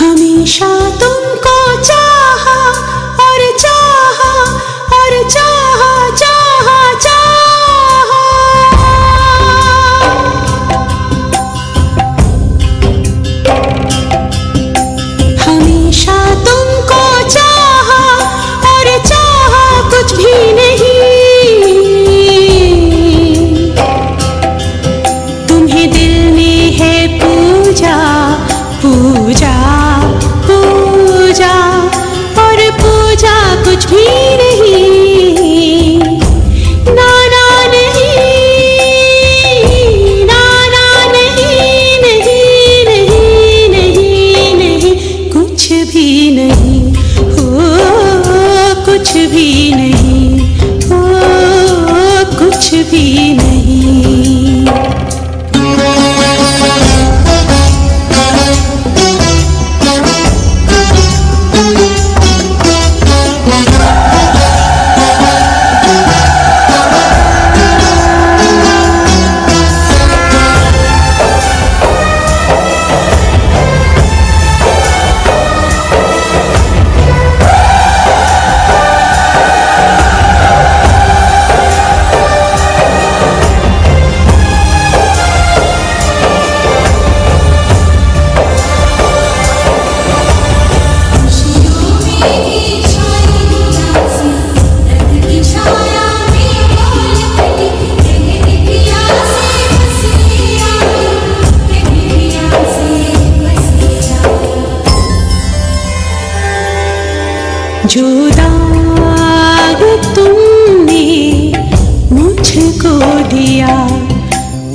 हमेशा तुमको चाहा और चाहा और चाहा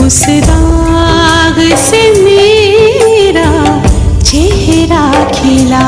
उस दाग से मेरा चेहरा खिला।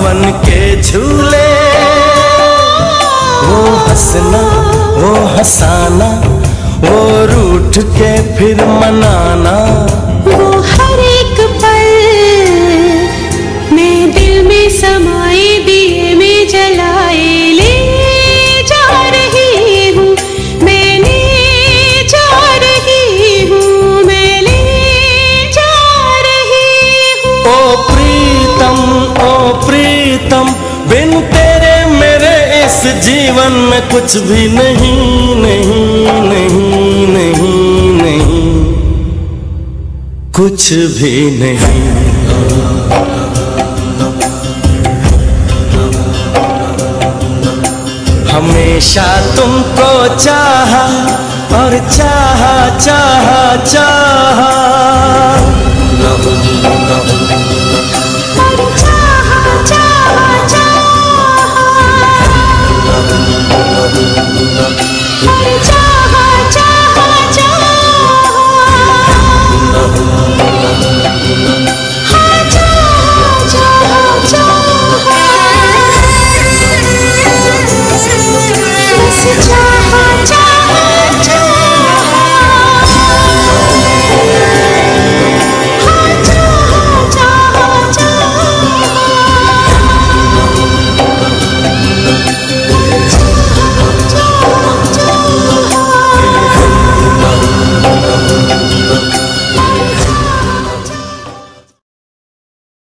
सावन के झूले। वो हंसना वो हंसाना वो रूठ के फिर मनाना। वो हर एक पल मैं दिल में समाए दिए में जलाए ले जा रही हूँ मैंने जा रही हूँ मैं ले जा रही हूँ। ओ प्रीतम, ओ प्रीतम, बिन तेरे मेरे इस जीवन में कुछ भी नहीं नहीं नहीं नहीं नहीं। कुछ भी नहीं। हमेशा तुमको चाहा और चाहा चाहा चाहा।